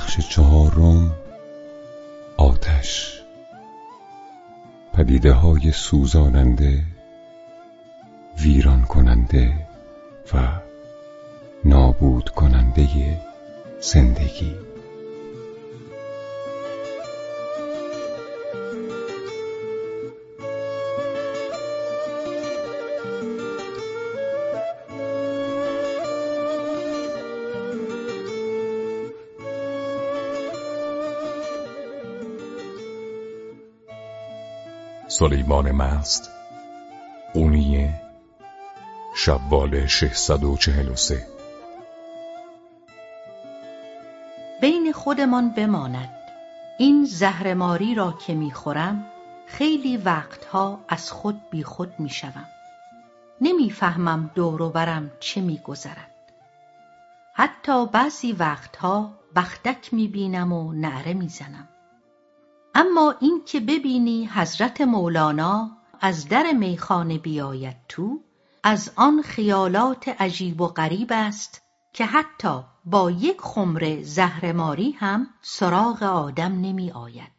بخش چهارم آتش. پدیده های سوزاننده ویران کننده و نابود کننده زندگی. سلیمان مست. قونیه شوال 643 بین خودمان بماند. این زهرماری را که می‌خورم خیلی وقتها از خود بی خود می‌شوم. نمی‌فهمم دور و برم چه میگذرد. حتی بعضی وقتها بختک می‌بینم و نعره می‌زنم. اما این که ببینی حضرت مولانا از در میخانه بیاید تو از آن خیالات عجیب و غریب است که حتی با یک خمره زهرماری هم سراغ آدم نمی آید.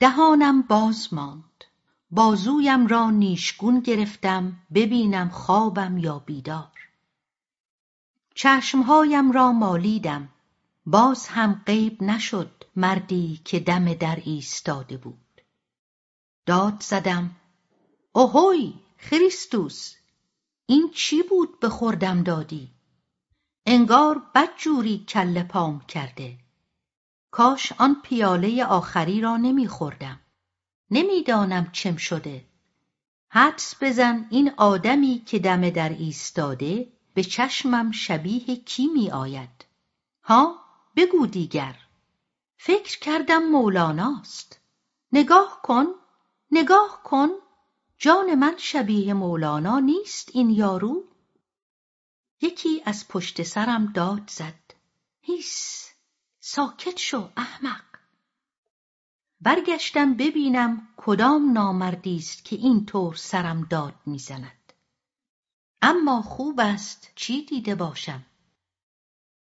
دهانم باز ماند. بازویم را نیشگون گرفتم ببینم خوابم یا بیدار. چشمهایم را مالیدم. باز هم غیب نشد مردی که دم در ایستاده بود. داد زدم اوهوی خریستوس این چی بود به خوردم دادی؟ انگار بدجوری کله پام کرده. کاش آن پیاله آخری را نمیخوردم نمی‌دانم چم شده. حدس بزن این آدمی که دم در ایستاده به چشمم شبیه کی می آید. ها بگو دیگر. فکر کردم مولاناست. نگاه کن نگاه کن. جان من شبیه مولانا نیست این یارو. یکی از پشت سرم داد زد. هیس ساکت شو احمق. برگشتم ببینم کدام نامردی است که این طور سرم داد می‌زند. اما خوب است چی دیده باشم.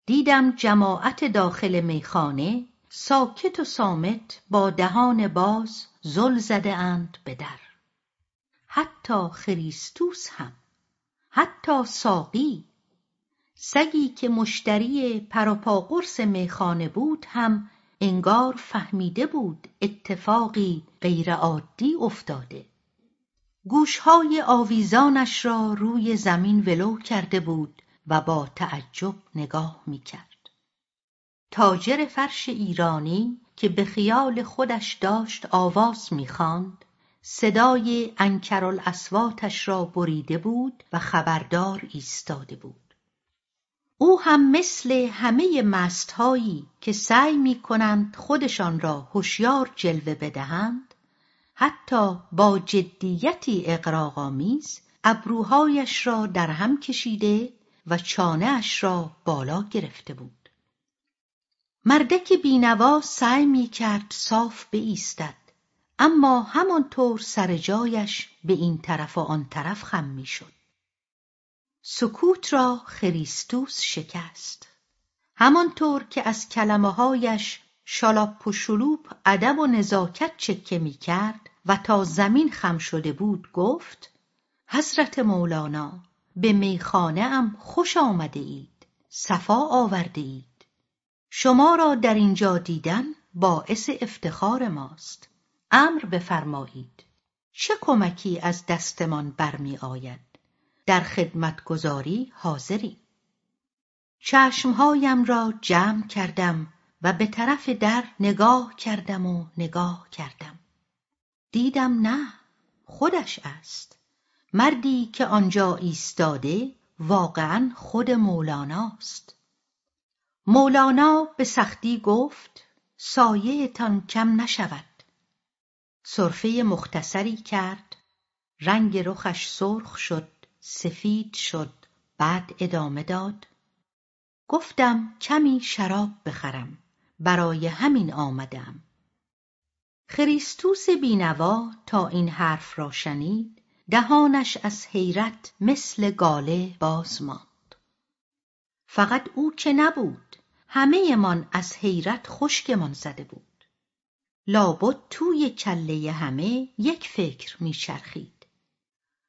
دیدم جماعت داخل میخانه ساکت و سامت با دهان باز زل زده اند به در. حتی خریستوس هم حتی ساقی. سگی که مشتری پروپاقرص میخانه بود هم انگار فهمیده بود اتفاقی غیرعادی افتاده. گوشهای آویزانش را روی زمین ولو کرده بود و با تعجب نگاه می‌کرد. تاجر فرش ایرانی که به خیال خودش داشت آواز می‌خواند صدای انکرالأصواتش را بریده بود و خبردار ایستاده بود. او هم مثل همه مستهایی که سعی می‌کنند خودشان را هوشیار جلوه بدهند حتی با جدیتی اغراقآمیز ابروهایش را در هم کشیده و چانه اش را بالا گرفته بود. مردک بینوا سعی می‌کرد صاف بایستد. اما همانطور سر جایش به این طرف و آن طرف خم می‌شد سکوت را خریستوس شکست. همانطور که از کلمه هایش شالاپ و شلوپ ادب و نزاکت چکه می‌کرد و تا زمین خم شده بود گفت حضرت مولانا به میخانه ام خوش آمده اید صفا آورده اید. شما را در اینجا دیدن باعث افتخار ماست. امر بفرمایید. چه کمکی از دستمان برمی آید؟ در خدمتگزاری حاضریم چشمهایم را جمع کردم و به طرف در نگاه کردم و نگاه کردم. دیدم نه خودش است. مردی که آنجا ایستاده واقعا خود مولاناست مولانا به سختی گفت سایهتان کم نشود. سرفه مختصری کرد رنگ رخش سرخ شد سفید شد بعد ادامه داد. گفتم کمی شراب بخرم برای همین آمدم. خریستوس بینوا تا این حرف را شنید دهانش از حیرت مثل گاله باز ماند. فقط او که نبود؟ همه من از حیرت خشکمان زده بود. لابد توی کله همه یک فکر میچرخید.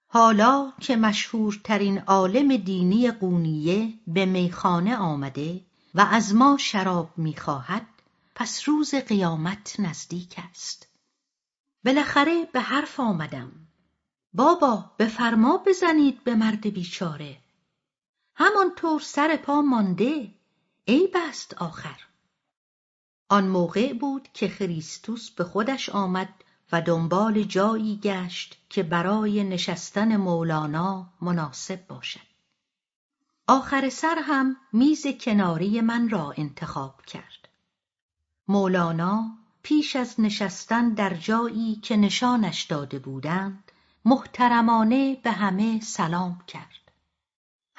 حالا که مشهورترین عالم دینی قونیه به میخانه آمده و از ما شراب می‌خواهد پس روز قیامت نزدیک است. بالاخره به حرف آمدم. بابا به فرما بزنید به مرد بیچاره. همانطور سر پا مانده. ای بست آخر. آن موقع بود که خریستوس به خودش آمد و دنبال جایی گشت که برای نشستن مولانا مناسب باشد. آخر سر هم میز کناری من را انتخاب کرد. مولانا پیش از نشستن در جایی که نشانش داده بودند محترمانه به همه سلام کرد.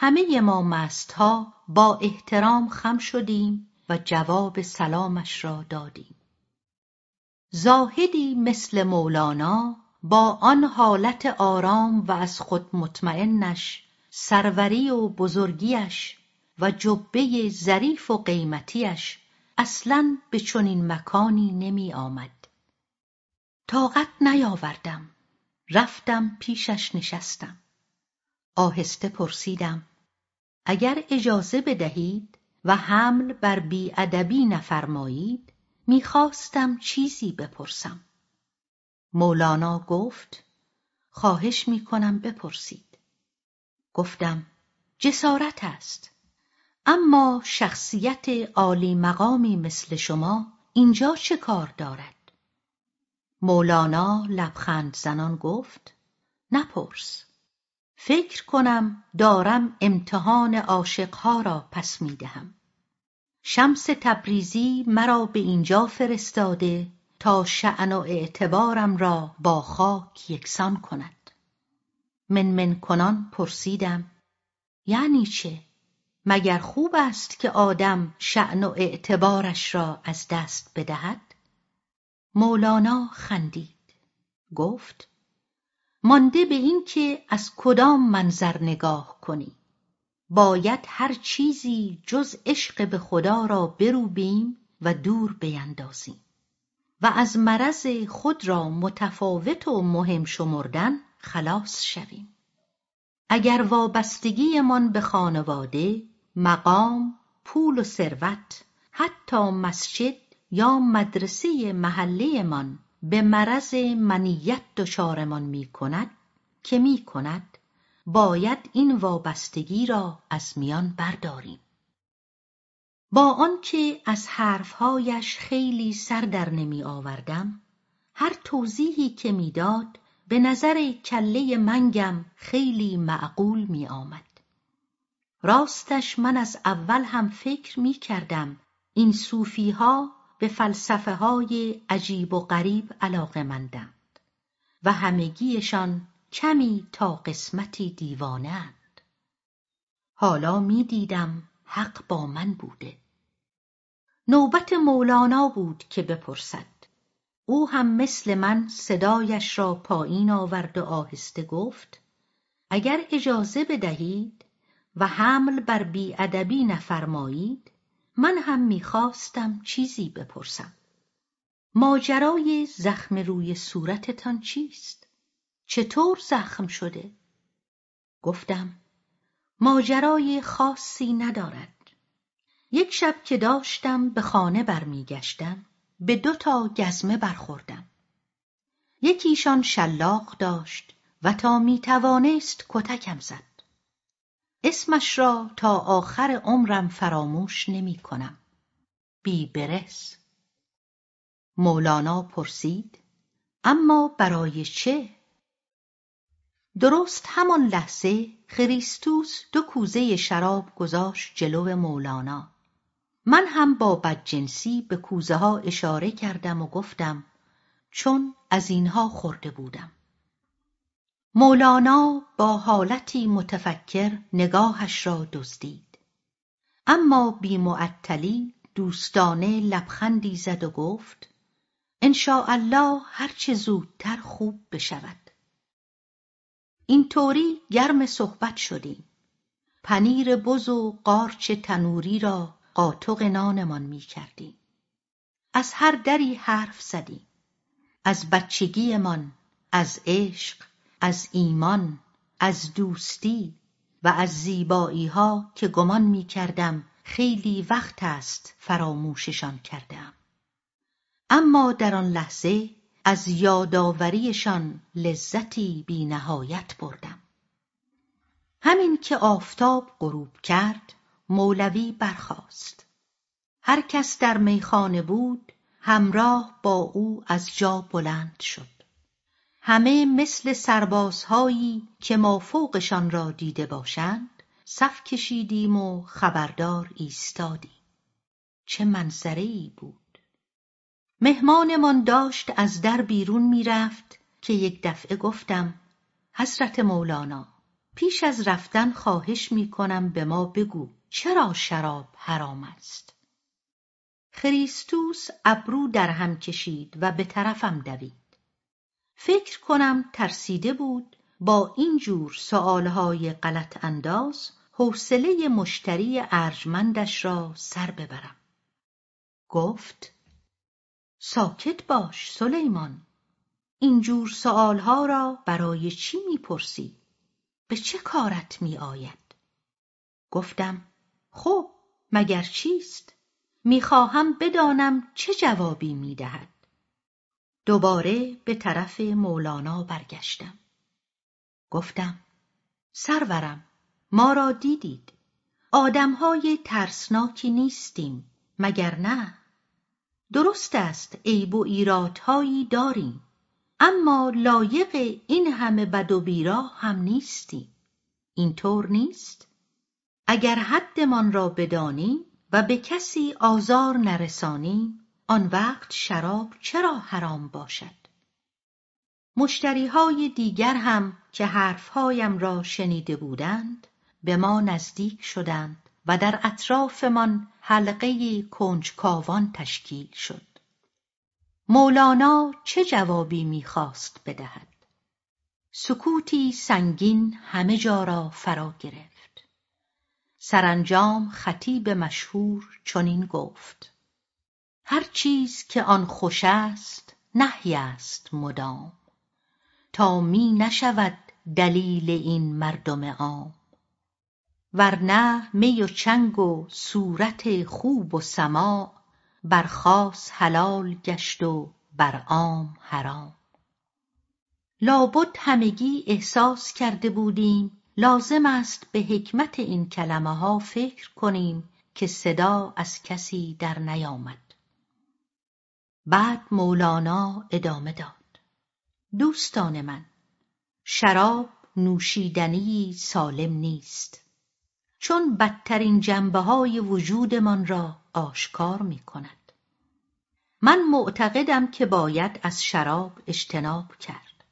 همه ما مستها با احترام خم شدیم و جواب سلامش را دادیم. زاهدی مثل مولانا با آن حالت آرام و از خود مطمئنش سروری و بزرگیش و جبه ظریف و قیمتیش اصلا به چنین مکانی نمی آمد. طاقت نیاوردم رفتم پیشش نشستم. آهسته پرسیدم اگر اجازه بدهید و حمل بر بیادبی نفرمایید می‌خواستم چیزی بپرسم. مولانا گفت خواهش می‌کنم بپرسید. گفتم جسارت است. اما شخصیت عالی مقامی مثل شما اینجا چه کار دارد؟ مولانا لبخند زنان گفت نپرس. فکر کنم دارم امتحان عاشقها را پس می‌دهم. شمس تبریزی مرا به اینجا فرستاده تا شأن و اعتبارم را با خاک یکسان کند. من کنان پرسیدم یعنی چه؟ مگر خوب است که آدم شأن و اعتبارش را از دست بدهد؟ مولانا خندید. گفت مانده به این که از کدام منظر نگاه کنی. باید هر چیزی جز عشق به خدا را بروبیم و دور بیندازیم. و از مرض خود را متفاوت و مهم شمردن خلاص شویم. اگر وابستگیمان به خانواده مقام پول و ثروت حتی مسجد یا مدرسه محلهمان به مرض منیت دچارمان می کند که می کند باید این وابستگی را از میان برداریم. با آنکه از حرفهایش خیلی سر در نمی آوردم هر توضیحی که می‌داد به نظر کله منگم خیلی معقول می آمد راستش من از اول هم فکر می کردم این صوفیها به فلسفه های عجیب و غریب مندند و همگیشان کمی تا قسمتی دیوانه اند. حالا می دیدم حق با من بوده. نوبت مولانا بود که بپرسد. او هم مثل من صدایش را پایین آورد و آهسته گفت اگر اجازه بدهید و حمل بر بیادبی نفرمایید من هم می‌خواستم چیزی بپرسم. ماجرای زخم روی صورتتان چیست؟ چطور زخم شده؟ گفتم ماجرای خاصی ندارد. یک شب که داشتم به خانه برمیگشتم به دو تا گزمه برخوردم. یکیشان شلاق داشت و تا می‌توانست کتکم زد. اسمش را تا آخر عمرم فراموش نمی کنم. بی برس. مولانا پرسید اما برای چه؟ درست همان لحظه خریستوس دو کوزه شراب گذاشت جلو مولانا. من هم با بدجنسی به کوزه ها اشاره کردم و گفتم چون از اینها خورده بودم. مولانا با حالتی متفکر نگاهش را دزدید اما بی معطلی دوستانه لبخندی زد و گفت الله هرچه زودتر خوب بشود اینطوری گرم صحبت شدیم پنیر بز و قارچ تنوری را قاطق نانمان می کردیم. از هر دری حرف زدیم. از بچگیمان، از عشق، از ایمان، از دوستی و از زیبایی ها که گمان می کردم خیلی وقت است فراموششان کردم. اما در آن لحظه از یادآوریشان لذتی بی نهایت بردم. همین که آفتاب غروب کرد مولوی برخاست. هر کس در میخانه بود همراه با او از جا بلند شد. همه مثل سربازهایی که ما فوقشان را دیده باشند صف کشیدیم و خبردار ایستادیم. چه منظره ای بود. مهمانمان داشت از در بیرون می‌رفت که یک دفعه گفتم حضرت مولانا پیش از رفتن خواهش می کنم به ما بگو چرا شراب حرام است خریستوس ابرو در هم کشید و به طرفم دوید فکر کنم ترسیده بود با این جور سؤالهای غلط انداز حوصله مشتری ارجمندش را سر ببرم گفت ساکت باش سلیمان این جور سؤالها را برای چی می‌پرسی به چه کارت می آید؟ گفتم خب مگر چیست؟ می‌خواهم بدانم چه جوابی می‌دهد. دوباره به طرف مولانا برگشتم. گفتم سرورم ما را دیدید. آدمهای ترسناکی نیستیم مگر نه؟ درست است عیب و ایرادهایی داریم اما لایق این همه بد و بیرا هم نیستیم اینطور نیست اگر حدمان را بدانیم و به کسی آزار نرسانیم آن وقت شراب چرا حرام باشد؟ مشتریهای دیگر هم که حرفهایم را شنیده بودند به ما نزدیک شدند و در اطرافمان حلقه کنجکاوان تشکیل شد. مولانا چه جوابی می‌خواست بدهد؟ سکوتی سنگین همه جا را فرا گرفت. سرانجام خطیب مشهور چنین گفت هر چیز که آن خوش است نهی است مدام. تا می نشود دلیل این مردم عام. ورنه می و چنگ و صورت خوب و سماع بر خاص حلال گشت و بر عام حرام. لابد همگی احساس کرده بودیم لازم است به حکمت این کلمه ها فکر کنیم که صدا از کسی در نیامد. بعد مولانا ادامه داد دوستان من شراب نوشیدنی سالم نیست چون بدترین جنبه های وجودمان را آشکار می کند. من معتقدم که باید از شراب اجتناب کرد.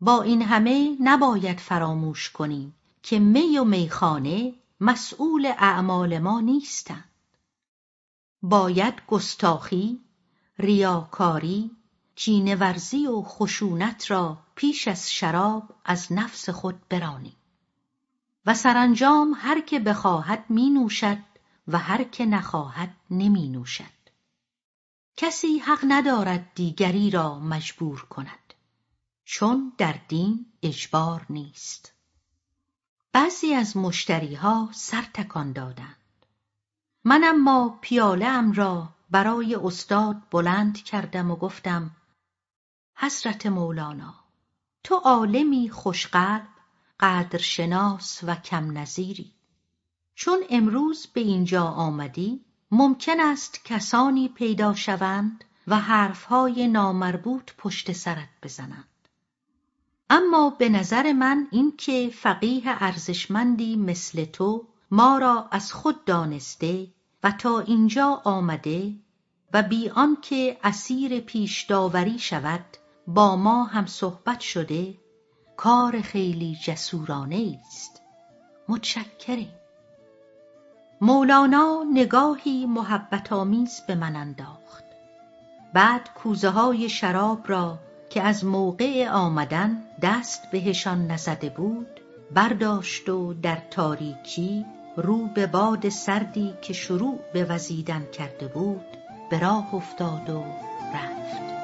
با این همه نباید فراموش کنیم که می و میخانه مسئول اعمال ما نیستند. باید گستاخی، ریاکاری، کینورزی و خشونت را پیش از شراب از نفس خود برانیم. و سرانجام هر که بخواهد می نوشد و هر که نخواهد نمی نوشد. کسی حق ندارد دیگری را مجبور کند چون در دین اجبار نیست. بعضی از مشتریها سر تکان دادند. من اما پیاله ام را برای استاد بلند کردم و گفتم حضرت مولانا تو عالمی خوشقلب قدرشناس و کم نظیری. چون امروز به اینجا آمدی ممکن است کسانی پیدا شوند و حرفهای نامربوط پشت سرت بزنند. اما به نظر من اینکه فقیه ارزشمندی مثل تو ما را از خود دانسته و تا اینجا آمده و بی آنکه اسیر پیش داوری شود با ما هم صحبت شده کار خیلی جسورانه است متشکریم مولانا نگاهی محبت آمیز به من انداخت. بعد کوزه های شراب را که از موقع آمدن دست بهشان نزده بود برداشت و در تاریکی رو به باد سردی که شروع به وزیدن کرده بود به راه افتاد و رفت.